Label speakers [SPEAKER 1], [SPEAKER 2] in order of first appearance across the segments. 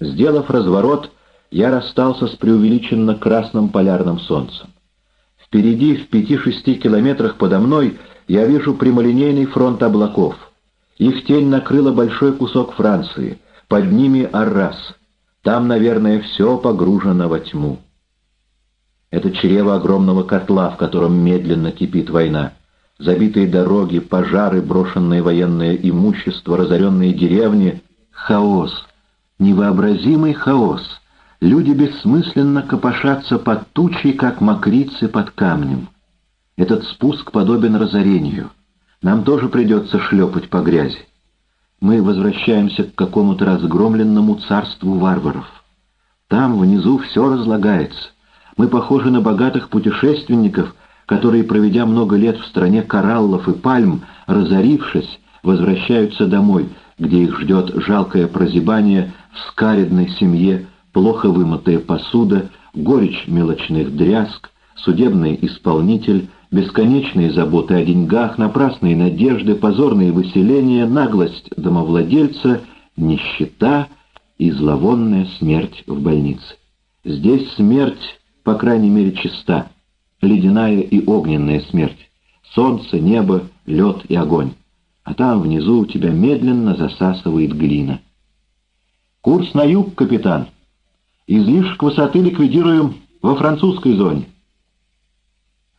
[SPEAKER 1] Сделав разворот, я расстался с преувеличенно красным полярным солнцем. Впереди, в пяти-шести километрах подо мной, я вижу прямолинейный фронт облаков. Их тень накрыла большой кусок Франции, под ними Аррас. Там, наверное, все погружено во тьму. Это чрево огромного котла, в котором медленно кипит война. Забитые дороги, пожары, брошенное военное имущество, разоренные деревни. Хаос. Невообразимый хаос. Люди бессмысленно копошатся под тучей, как мокрицы под камнем. Этот спуск подобен разорению. Нам тоже придется шлепать по грязи. Мы возвращаемся к какому-то разгромленному царству варваров. Там внизу все разлагается. Мы похожи на богатых путешественников, которые, проведя много лет в стране кораллов и пальм, разорившись, возвращаются домой, где их ждет жалкое прозябание в скаредной семье, плохо вымытая посуда, горечь мелочных дрязг, судебный исполнитель, бесконечные заботы о деньгах, напрасные надежды, позорные выселения, наглость домовладельца, нищета и зловонная смерть в больнице. Здесь смерть, по крайней мере, чиста, ледяная и огненная смерть, солнце, небо, лед и огонь, а там внизу у тебя медленно засасывает глина. «Курс на юг, капитан. Излишек высоты ликвидируем во французской зоне».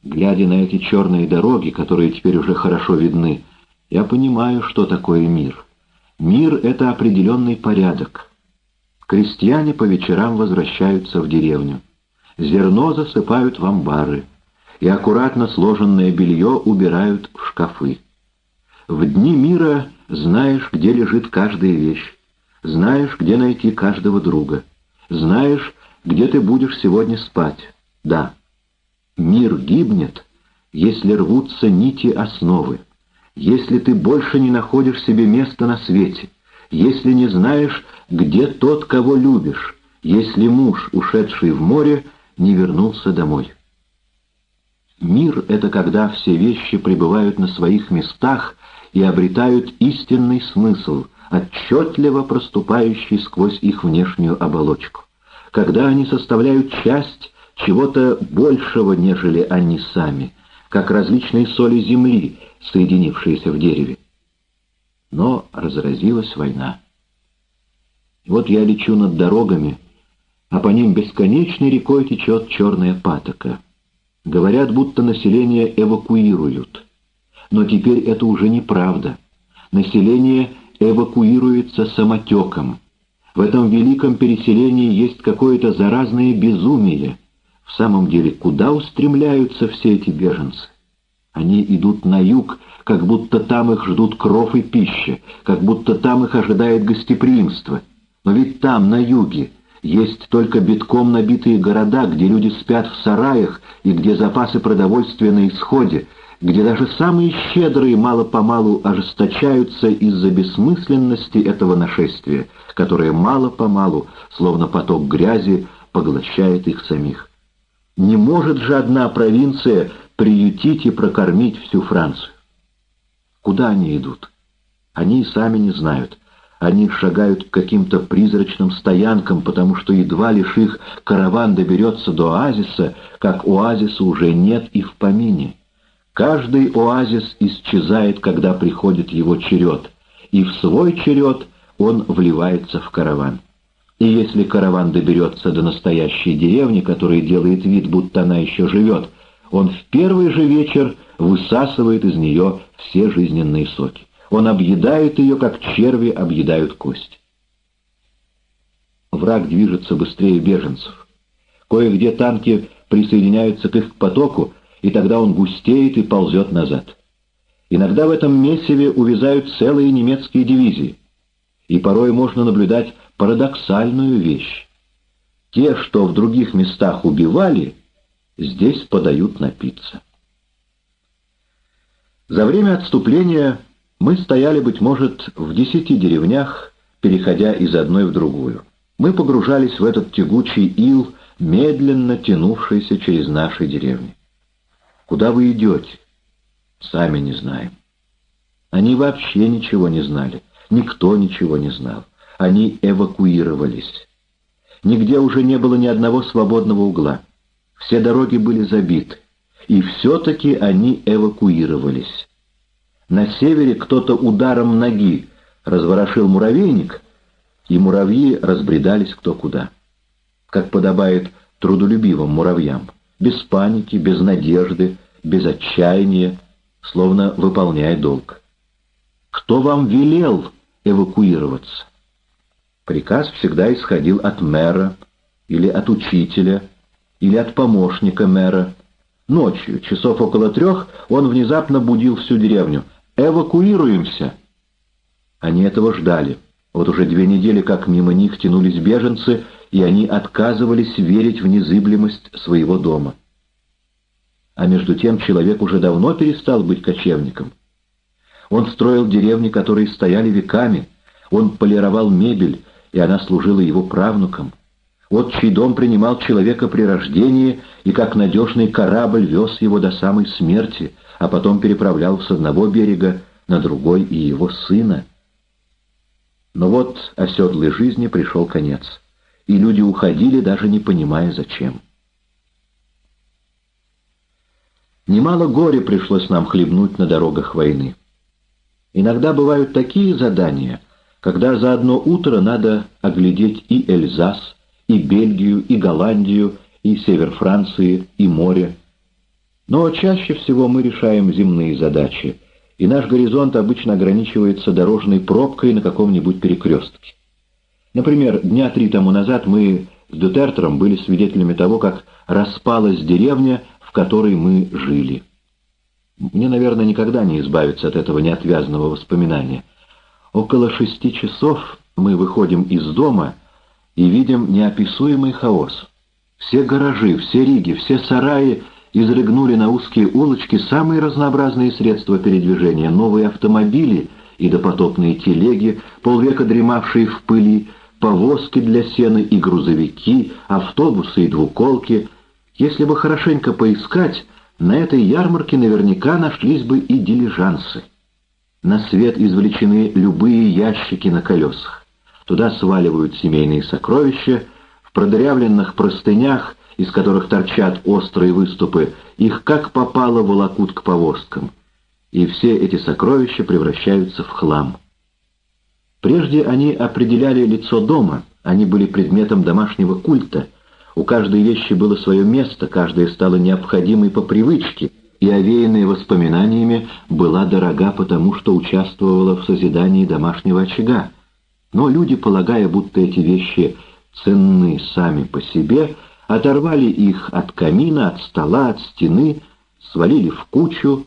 [SPEAKER 1] Глядя на эти черные дороги, которые теперь уже хорошо видны, я понимаю, что такое мир. Мир — это определенный порядок. Крестьяне по вечерам возвращаются в деревню. Зерно засыпают в амбары, и аккуратно сложенное белье убирают в шкафы. В дни мира знаешь, где лежит каждая вещь, знаешь, где найти каждого друга, знаешь, где ты будешь сегодня спать. Да, Мир гибнет, если рвутся нити основы, если ты больше не находишь себе места на свете, если не знаешь, где тот, кого любишь, если муж, ушедший в море, не вернулся домой. Мир — это когда все вещи пребывают на своих местах и обретают истинный смысл, отчетливо проступающий сквозь их внешнюю оболочку, когда они составляют часть чего-то большего, нежели они сами, как различные соли земли, соединившиеся в дереве. Но разразилась война. Вот я лечу над дорогами, а по ним бесконечной рекой течет черная патока. Говорят, будто население эвакуируют. Но теперь это уже неправда. Население эвакуируется самотеком. В этом великом переселении есть какое-то заразное безумие — в самом деле, куда устремляются все эти беженцы? Они идут на юг, как будто там их ждут кров и пища, как будто там их ожидает гостеприимство. Но ведь там, на юге, есть только битком набитые города, где люди спят в сараях и где запасы продовольствия на исходе, где даже самые щедрые мало-помалу ожесточаются из-за бессмысленности этого нашествия, которое мало-помалу, словно поток грязи, поглощает их самих. Не может же одна провинция приютить и прокормить всю Францию. Куда они идут? Они и сами не знают. Они шагают к каким-то призрачным стоянкам, потому что едва лишь их караван доберется до оазиса, как оазиса уже нет и в помине. Каждый оазис исчезает, когда приходит его черед, и в свой черед он вливается в караван. И если караван доберется до настоящей деревни, которая делает вид, будто она еще живет, он в первый же вечер высасывает из нее все жизненные соки. Он объедает ее, как черви объедают кость. Враг движется быстрее беженцев. Кое-где танки присоединяются к их потоку, и тогда он густеет и ползет назад. Иногда в этом месиве увязают целые немецкие дивизии, и порой можно наблюдать парадоксальную вещь. Те, что в других местах убивали, здесь подают напиться. За время отступления мы стояли, быть может, в десяти деревнях, переходя из одной в другую. Мы погружались в этот тягучий ил, медленно тянувшийся через наши деревни. Куда вы идете? Сами не знаем. Они вообще ничего не знали. Никто ничего не знал. они эвакуировались. Нигде уже не было ни одного свободного угла. Все дороги были забиты, и все-таки они эвакуировались. На севере кто-то ударом ноги разворошил муравейник, и муравьи разбредались кто куда. Как подобает трудолюбивым муравьям, без паники, без надежды, без отчаяния, словно выполняя долг. Кто вам велел эвакуироваться? Приказ всегда исходил от мэра или от учителя, или от помощника мэра. Ночью, часов около трех, он внезапно будил всю деревню. «Эвакуируемся!» Они этого ждали. Вот уже две недели, как мимо них тянулись беженцы, и они отказывались верить в незыблемость своего дома. А между тем человек уже давно перестал быть кочевником. Он строил деревни, которые стояли веками, он полировал мебель, и она служила его правнукам. Отчий дом принимал человека при рождении и как надежный корабль вез его до самой смерти, а потом переправлял с одного берега на другой и его сына. Но вот оседлой жизни пришел конец, и люди уходили, даже не понимая зачем. Немало горя пришлось нам хлебнуть на дорогах войны. Иногда бывают такие задания, когда за одно утро надо оглядеть и Эльзас, и Бельгию, и Голландию, и север Франции, и море. Но чаще всего мы решаем земные задачи, и наш горизонт обычно ограничивается дорожной пробкой на каком-нибудь перекрестке. Например, дня три тому назад мы с Дутертером были свидетелями того, как распалась деревня, в которой мы жили. Мне, наверное, никогда не избавиться от этого неотвязного воспоминания. Около шести часов мы выходим из дома и видим неописуемый хаос. Все гаражи, все риги, все сараи изрыгнули на узкие улочки самые разнообразные средства передвижения, новые автомобили и допотопные телеги, полвека дремавшие в пыли, повозки для сена и грузовики, автобусы и двуколки. Если бы хорошенько поискать, на этой ярмарке наверняка нашлись бы и дилижансы. На свет извлечены любые ящики на колесах. Туда сваливают семейные сокровища, в продырявленных простынях, из которых торчат острые выступы, их как попало волокут к повозкам. И все эти сокровища превращаются в хлам. Прежде они определяли лицо дома, они были предметом домашнего культа — у каждой вещи было свое место, каждая стала необходимой по привычке, и овеянная воспоминаниями была дорога потому, что участвовала в созидании домашнего очага. Но люди, полагая, будто эти вещи ценны сами по себе, оторвали их от камина, от стола, от стены, свалили в кучу,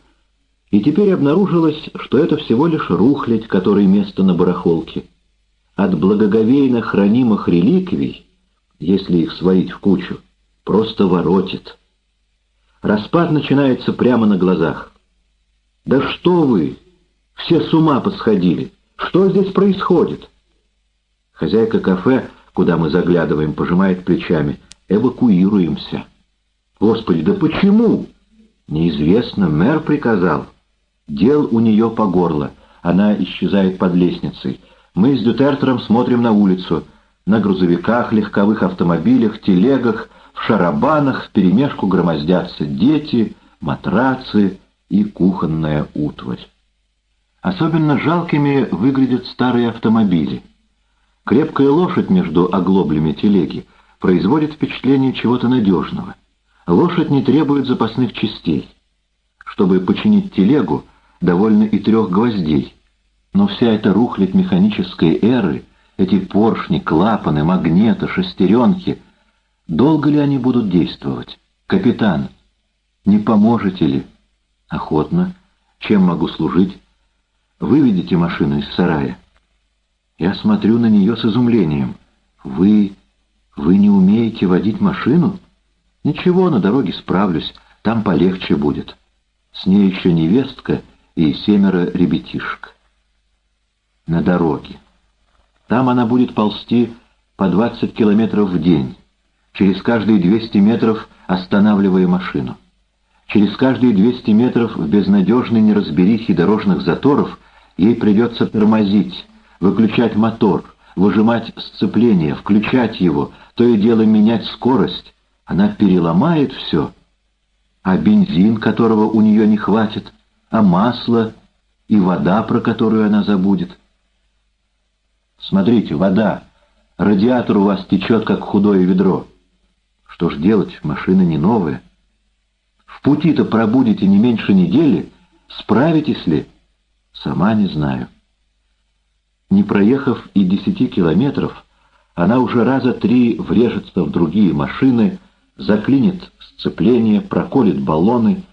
[SPEAKER 1] и теперь обнаружилось, что это всего лишь рухлядь, которой место на барахолке. От благоговейно хранимых реликвий если их свалить в кучу, просто воротит. Распад начинается прямо на глазах. «Да что вы! Все с ума посходили! Что здесь происходит?» Хозяйка кафе, куда мы заглядываем, пожимает плечами. «Эвакуируемся». «Господи, да почему?» «Неизвестно, мэр приказал». Дел у нее по горло. Она исчезает под лестницей. Мы с Дютертером смотрим на улицу — на грузовиках, легковых автомобилях, телегах, в шарабанах вперемешку громоздятся дети, матрацы и кухонная утварь. Особенно жалкими выглядят старые автомобили. Крепкая лошадь между оглоблями телеги производит впечатление чего-то надежного. Лошадь не требует запасных частей. Чтобы починить телегу, довольно и трех гвоздей. Но вся эта рухлядь механической эры — эти поршни, клапаны, магниты, шестеренки. Долго ли они будут действовать? Капитан, не поможете ли? Охотно. Чем могу служить? Выведите машину из сарая. Я смотрю на нее с изумлением. Вы... вы не умеете водить машину? Ничего, на дороге справлюсь, там полегче будет. С ней еще невестка и семеро ребятишек. На дороге. Там она будет ползти по 20 километров в день, через каждые 200 метров останавливая машину. Через каждые 200 метров в безнадежной неразберихе дорожных заторов ей придется тормозить, выключать мотор, выжимать сцепление, включать его, то и дело менять скорость. Она переломает все. А бензин, которого у нее не хватит, а масло и вода, про которую она забудет. Смотрите, вода. Радиатор у вас течет, как худое ведро. Что ж делать, машина не новая. В пути-то пробудете не меньше недели, справитесь ли? Сама не знаю. Не проехав и десяти километров, она уже раза три врежется в другие машины, заклинит сцепление, проколет баллоны.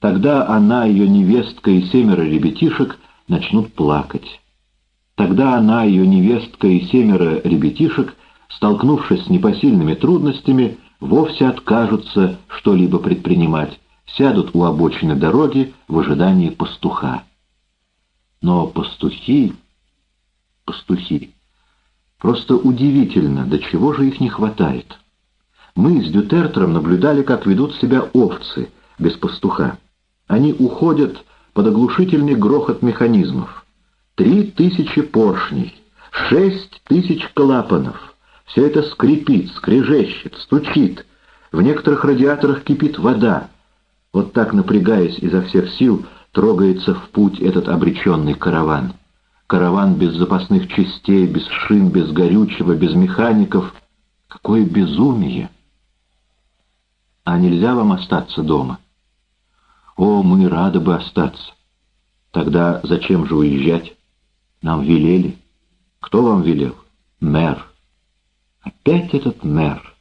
[SPEAKER 1] Тогда она, ее невестка и семеро ребятишек начнут плакать. Тогда она, ее невестка и семеро ребятишек, столкнувшись с непосильными трудностями, вовсе откажутся что-либо предпринимать, сядут у обочины дороги в ожидании пастуха. Но пастухи... пастухи... Просто удивительно, до чего же их не хватает. Мы с Дютертером наблюдали, как ведут себя овцы без пастуха. Они уходят под оглушительный грохот механизмов. Три тысячи поршней, шесть тысяч клапанов. Все это скрипит, скрежещет, стучит. В некоторых радиаторах кипит вода. Вот так, напрягаясь изо всех сил, трогается в путь этот обреченный караван. Караван без запасных частей, без шин, без горючего, без механиков. Какое безумие! А нельзя вам остаться дома? О, мы рады бы остаться. Тогда зачем же уезжать? Нам велели. Кто вам велел? Мэр. Опять этот мэр.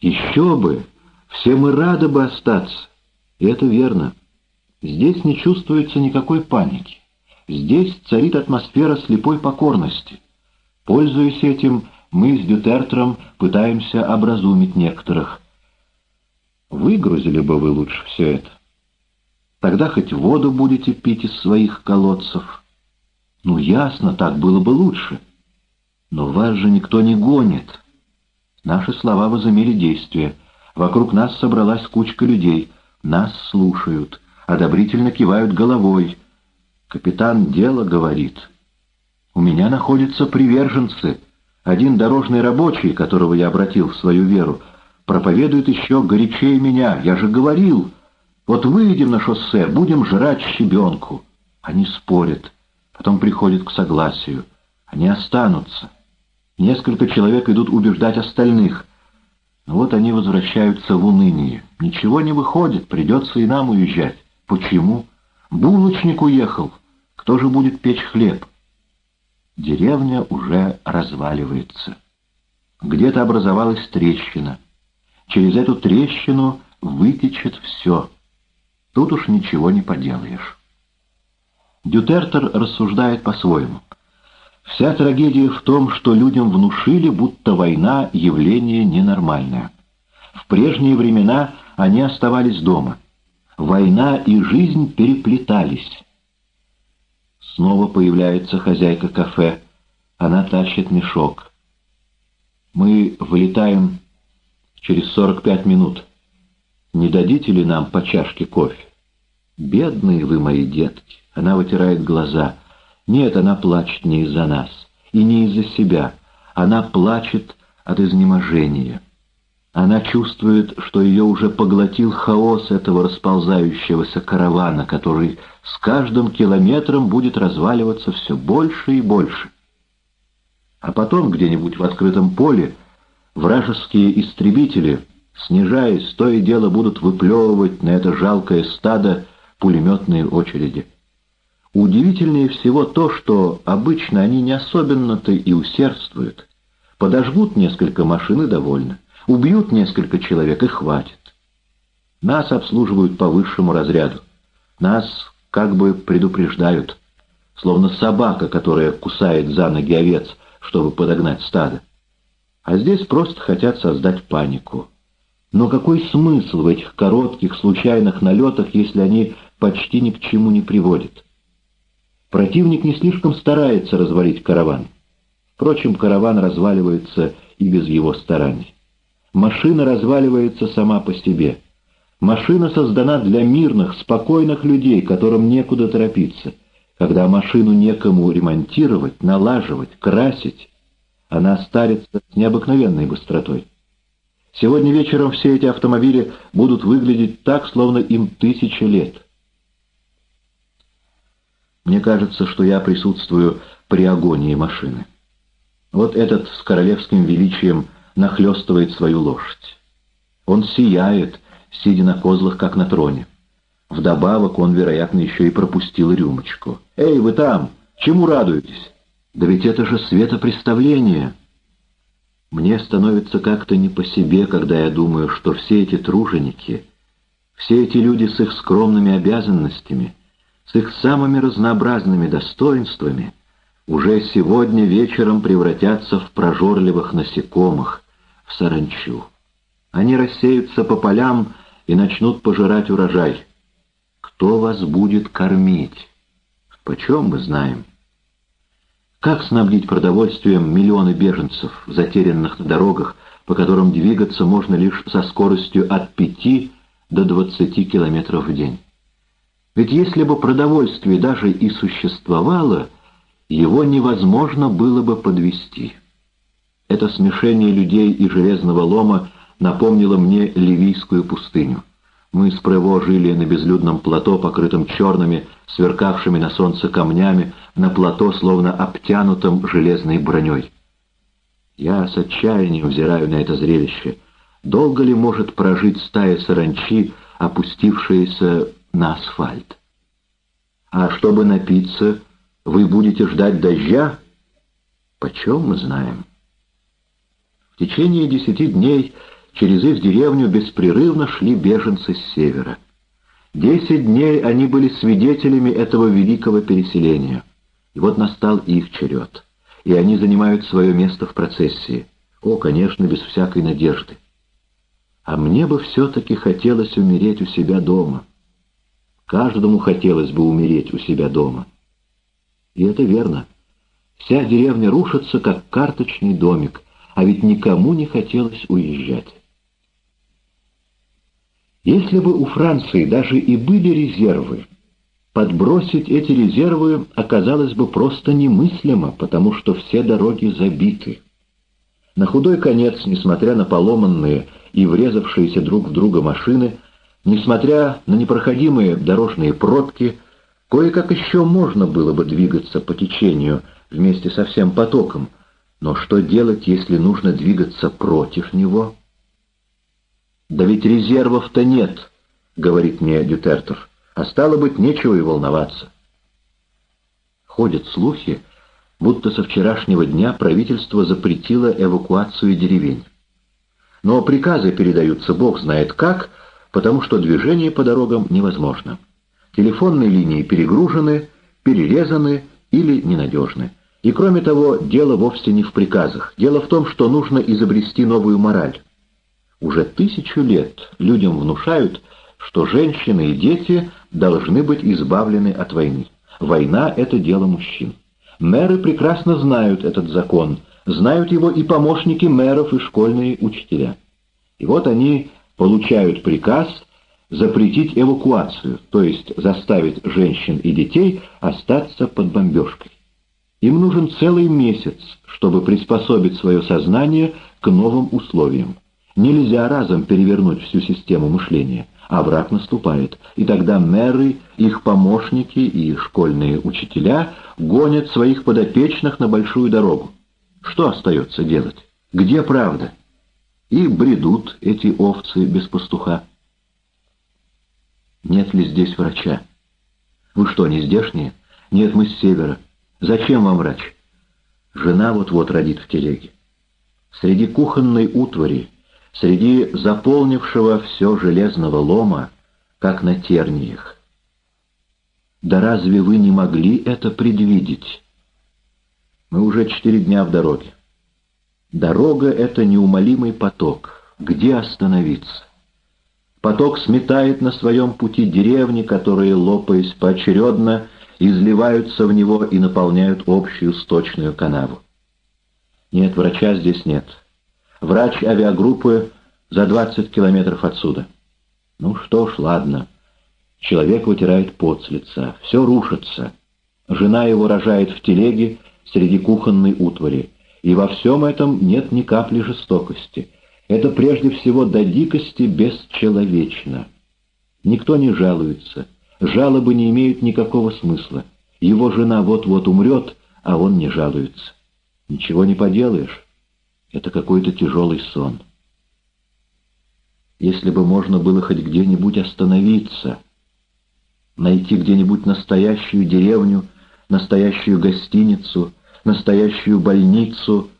[SPEAKER 1] Еще бы! Все мы рады бы остаться. И это верно. Здесь не чувствуется никакой паники. Здесь царит атмосфера слепой покорности. Пользуясь этим, мы с Дютертером пытаемся образумить некоторых. Выгрузили бы вы лучше все это. Тогда хоть воду будете пить из своих колодцев. Ну, ясно, так было бы лучше. Но вас же никто не гонит. Наши слова возымели действие. Вокруг нас собралась кучка людей. Нас слушают одобрительно кивают головой. Капитан дело говорит. У меня находятся приверженцы. Один дорожный рабочий, которого я обратил в свою веру, проповедует еще горячее меня. Я же говорил, вот выйдем на шоссе, будем жрать щебенку. Они спорят, потом приходят к согласию. Они останутся. Несколько человек идут убеждать остальных. Но вот они возвращаются в уныние. Ничего не выходит, придется и нам уезжать. Почему? Булочник уехал. Кто же будет печь хлеб? Деревня уже разваливается. Где-то образовалась трещина. Через эту трещину вытечет все. Тут уж ничего не поделаешь. Дютертер рассуждает по-своему. Вся трагедия в том, что людям внушили, будто война — явление ненормальное. В прежние времена они оставались дома — Война и жизнь переплетались. Снова появляется хозяйка кафе. Она тащит мешок. Мы вылетаем через 45 минут. Не дадите ли нам по чашке кофе? Бедные вы мои детки. Она вытирает глаза. Нет, она плачет не из-за нас. И не из-за себя. Она плачет от изнеможения. Она чувствует, что ее уже поглотил хаос этого расползающегося каравана, который с каждым километром будет разваливаться все больше и больше. А потом где-нибудь в открытом поле вражеские истребители, снижаясь, то и дело будут выплевывать на это жалкое стадо пулеметные очереди. Удивительнее всего то, что обычно они не особенно-то и усердствуют. Подожгут несколько машин и довольны. Убьют несколько человек и хватит. Нас обслуживают по высшему разряду. Нас как бы предупреждают, словно собака, которая кусает за ноги овец, чтобы подогнать стадо. А здесь просто хотят создать панику. Но какой смысл в этих коротких случайных налетах, если они почти ни к чему не приводят? Противник не слишком старается развалить караван. Впрочем, караван разваливается и без его стараний. Машина разваливается сама по себе. Машина создана для мирных, спокойных людей, которым некуда торопиться. когда машину некому ремонтировать, налаживать, красить, она старится с необыкновенной быстротой. Сегодня вечером все эти автомобили будут выглядеть так, словно им тысяча лет. Мне кажется, что я присутствую при агонии машины. Вот этот с королевским величием нахлестывает свою лошадь. Он сияет, сидя на козлах, как на троне. Вдобавок он, вероятно, еще и пропустил рюмочку. «Эй, вы там! Чему радуетесь? Да ведь это же светопреставление!» Мне становится как-то не по себе, когда я думаю, что все эти труженики, все эти люди с их скромными обязанностями, с их самыми разнообразными достоинствами, уже сегодня вечером превратятся в прожорливых насекомых, в саранчу. Они рассеются по полям и начнут пожирать урожай. Кто вас будет кормить? Почем мы знаем? Как снабдить продовольствием миллионы беженцев, затерянных на дорогах, по которым двигаться можно лишь со скоростью от 5 до 20 километров в день? Ведь если бы продовольствие даже и существовало, его невозможно было бы подвести. Это смешение людей и железного лома напомнило мне Ливийскую пустыню. Мы с Прево жили на безлюдном плато, покрытом черными, сверкавшими на солнце камнями, на плато, словно обтянутом железной броней. Я с отчаянием взираю на это зрелище. Долго ли может прожить стая саранчи, опустившаяся на асфальт? А чтобы напиться, вы будете ждать дождя? Почем мы знаем? В течение десяти дней через их деревню беспрерывно шли беженцы с севера. Десять дней они были свидетелями этого великого переселения. И вот настал их черед. И они занимают свое место в процессии. О, конечно, без всякой надежды. А мне бы все-таки хотелось умереть у себя дома. Каждому хотелось бы умереть у себя дома. И это верно. Вся деревня рушится, как карточный домик, а ведь никому не хотелось уезжать. Если бы у Франции даже и были резервы, подбросить эти резервы оказалось бы просто немыслимо, потому что все дороги забиты. На худой конец, несмотря на поломанные и врезавшиеся друг в друга машины, несмотря на непроходимые дорожные пробки, кое-как еще можно было бы двигаться по течению вместе со всем потоком, но что делать, если нужно двигаться против него? «Да ведь резервов-то нет», — говорит мне Дютертов, — «а стало быть, нечего и волноваться». Ходят слухи, будто со вчерашнего дня правительство запретило эвакуацию деревень. Но приказы передаются бог знает как, потому что движение по дорогам невозможно. Телефонные линии перегружены, перерезаны или ненадежны. И кроме того, дело вовсе не в приказах. Дело в том, что нужно изобрести новую мораль. Уже тысячу лет людям внушают, что женщины и дети должны быть избавлены от войны. Война — это дело мужчин. Мэры прекрасно знают этот закон, знают его и помощники мэров, и школьные учителя. И вот они получают приказ запретить эвакуацию, то есть заставить женщин и детей остаться под бомбежкой. Им нужен целый месяц, чтобы приспособить свое сознание к новым условиям. Нельзя разом перевернуть всю систему мышления, а враг наступает, и тогда мэры, их помощники и школьные учителя гонят своих подопечных на большую дорогу. Что остается делать? Где правда? И бредут эти овцы без пастуха. Нет ли здесь врача? Вы что, не здешние? Нет, мы с севера. Зачем вам врач? Жена вот-вот родит в телеге. Среди кухонной утвари среди заполнившего все железного лома, как на терниях. Да разве вы не могли это предвидеть? Мы уже четыре дня в дороге. Дорога — это неумолимый поток. Где остановиться? Поток сметает на своем пути деревни, которые, лопаясь поочередно, изливаются в него и наполняют общую сточную канаву. Нет, врача здесь нет. Врач авиагруппы за 20 километров отсюда. Ну что ж, ладно. Человек вытирает пот с лица. Все рушится. Жена его рожает в телеге среди кухонной утвари. И во всем этом нет ни капли жестокости. Это прежде всего до дикости бесчеловечно. Никто не жалуется. Жалобы не имеют никакого смысла. Его жена вот-вот умрет, а он не жалуется. Ничего не поделаешь. Это какой-то тяжелый сон. Если бы можно было хоть где-нибудь остановиться, найти где-нибудь настоящую деревню, настоящую гостиницу, настоящую больницу,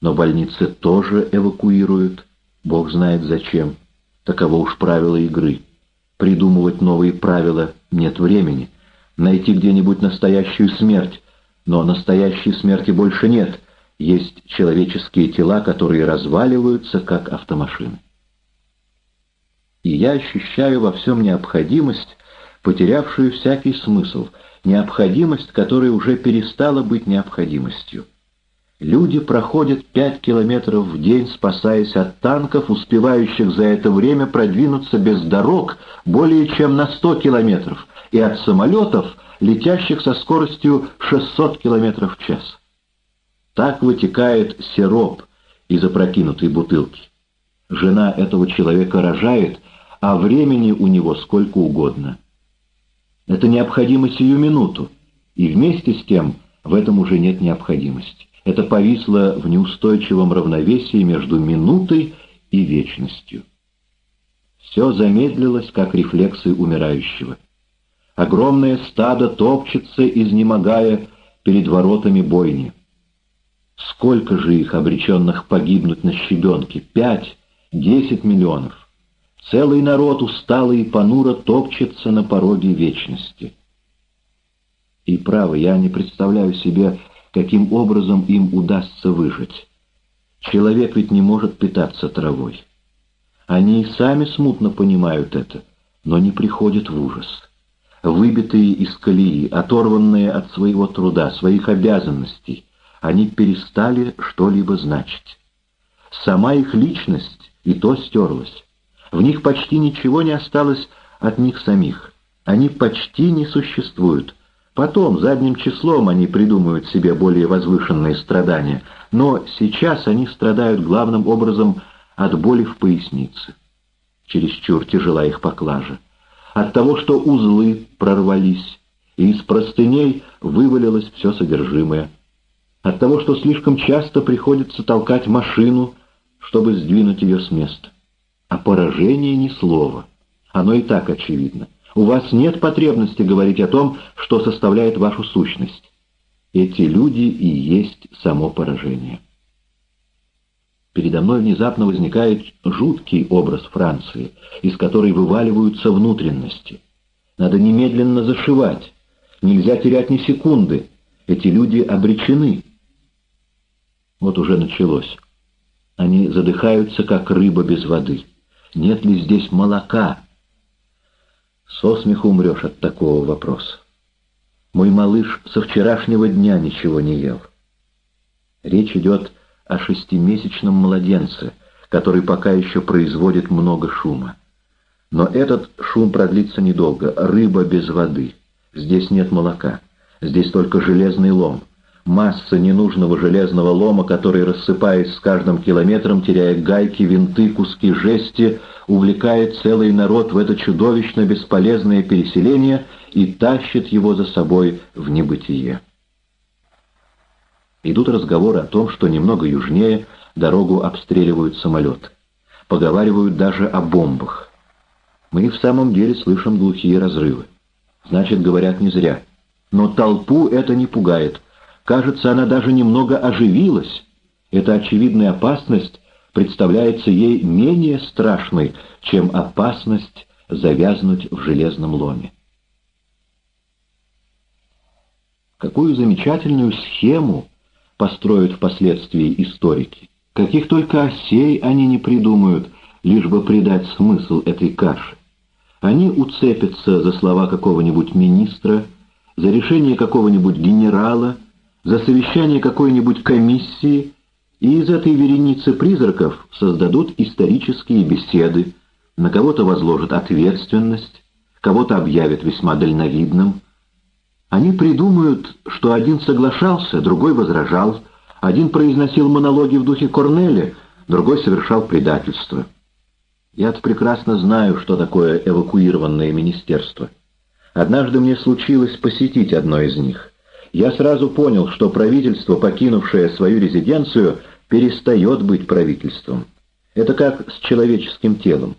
[SPEAKER 1] но больницы тоже эвакуируют, бог знает зачем. Таково уж правило игры. Придумывать новые правила нет времени. Найти где-нибудь настоящую смерть, но настоящей смерти больше нет. Есть человеческие тела, которые разваливаются, как автомашины и я ощущаю во всем необходимость, потерявшую всякий смысл, необходимость, которая уже перестала быть необходимостью. Люди проходят пять километров в день, спасаясь от танков, успевающих за это время продвинуться без дорог более чем на сто километров, и от самолетов, летящих со скоростью 600 километров в час. Так вытекает сироп из опрокинутой бутылки. Жена этого человека рожает, а времени у него сколько угодно. Это необходимо сию минуту, и вместе с тем в этом уже нет необходимости. Это повисло в неустойчивом равновесии между минутой и вечностью. Все замедлилось, как рефлексы умирающего. Огромное стадо топчется, изнемогая перед воротами бойни. Сколько же их, обреченных погибнуть на щебенке? Пять, десять миллионов. Целый народ устало и понуро топчется на пороге вечности. И право, я не представляю себе, каким образом им удастся выжить. Человек ведь не может питаться травой. Они и сами смутно понимают это, но не приходят в ужас. Выбитые из колеи, оторванные от своего труда, своих обязанностей, они перестали что-либо значить. Сама их личность и то стерлась. В них почти ничего не осталось от них самих. Они почти не существуют. Потом, задним числом, они придумают себе более возвышенные страдания, но сейчас они страдают главным образом от боли в пояснице. Чересчур тяжела их поклажа. От того, что узлы прорвались, и из простыней вывалилось все содержимое. От того, что слишком часто приходится толкать машину, чтобы сдвинуть ее с места. О поражении ни слова. Оно и так очевидно. У вас нет потребности говорить о том, что составляет вашу сущность. Эти люди и есть само поражение. Передо мной внезапно возникает жуткий образ Франции, из которой вываливаются внутренности. Надо немедленно зашивать. Нельзя терять ни секунды. Эти люди обречены. Вот уже началось. Они задыхаются, как рыба без воды нет ли здесь молока. Со смеху умрешь от такого вопроса. Мой малыш со вчерашнего дня ничего не ел. Речь идет о шестимесячном младенце, который пока еще производит много шума. Но этот шум продлится недолго. Рыба без воды. Здесь нет молока. Здесь только железный лом масса ненужного железного лома, который, рассыпаясь с каждым километром, теряя гайки, винты, куски жести, увлекает целый народ в это чудовищно бесполезное переселение и тащит его за собой в небытие. Идут разговоры о том, что немного южнее дорогу обстреливают самолеты. Поговаривают даже о бомбах. Мы в самом деле слышим глухие разрывы. Значит, говорят не зря. Но толпу это не пугает — Кажется, она даже немного оживилась. Эта очевидная опасность представляется ей менее страшной, чем опасность завязнуть в железном ломе. Какую замечательную схему построят впоследствии историки. Каких только осей они не придумают, лишь бы придать смысл этой каше. Они уцепятся за слова какого-нибудь министра, за решение какого-нибудь генерала, за совещание какой-нибудь комиссии, и из этой вереницы призраков создадут исторические беседы, на кого-то возложат ответственность, кого-то объявят весьма дальновидным. Они придумают, что один соглашался, другой возражал, один произносил монологи в духе Корнеля, другой совершал предательство. Я-то прекрасно знаю, что такое эвакуированное министерство. Однажды мне случилось посетить одно из них. Я сразу понял, что правительство, покинувшее свою резиденцию, перестает быть правительством. Это как с человеческим телом.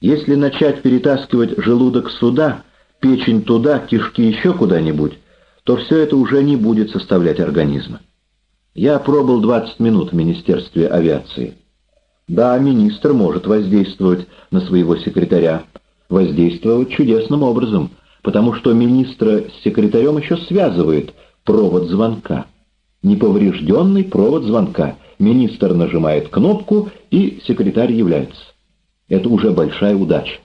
[SPEAKER 1] Если начать перетаскивать желудок сюда, печень туда, кишки еще куда-нибудь, то все это уже не будет составлять организма. Я пробыл 20 минут в Министерстве авиации. Да, министр может воздействовать на своего секретаря, воздействовать чудесным образом, потому что министра с секретарем еще связывает провод звонка. Неповрежденный провод звонка. Министр нажимает кнопку, и секретарь является. Это уже большая удача.